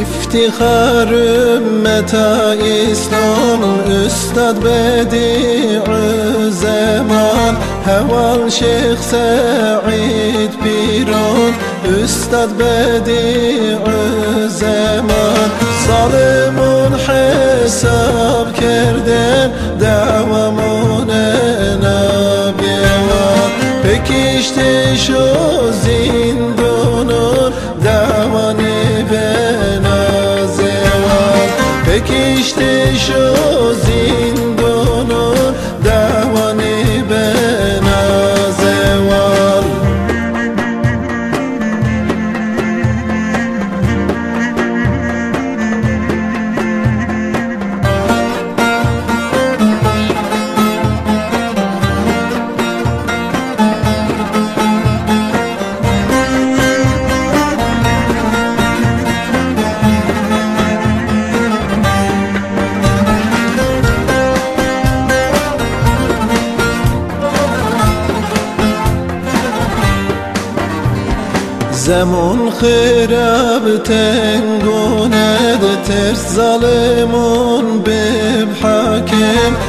İftihar ümmeta İslam Üstad Bedi'ü zaman Heval Şeyh Sa'id Piron Üstad Bedi'ü zaman Zalimun hesap kerden Devamun nabiyevan Peki işte şu zindunun Devani benazevan بکشته شو زنده زمان خیره بتنگونه ده ترس ظالمون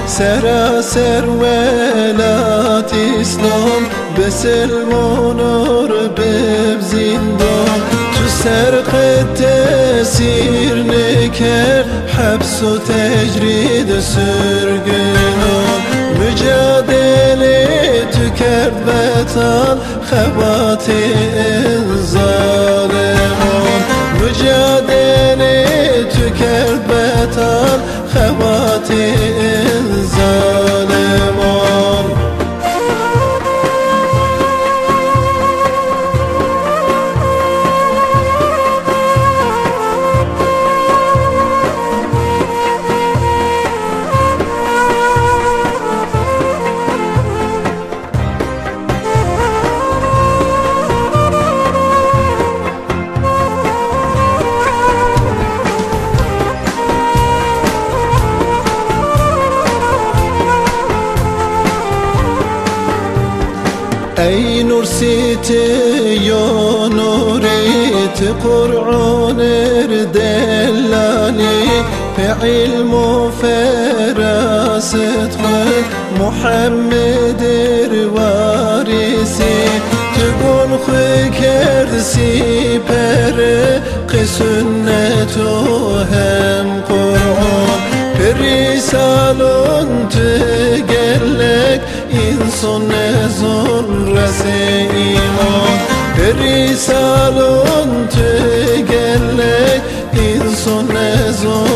سرا سر ولات اسلام بسلمون رو زندان. تو سر سیر نکر حبس و تجرید سرگنان. مجادله تو کرد بطل خباتی ای نرسیتی یا نوریت قرآن دلانی في علم فراست خود محمد روارسی تقول خو کرسی پر قسنت و سنه زور رسه ایمان بری سالون تگلک این سنه زور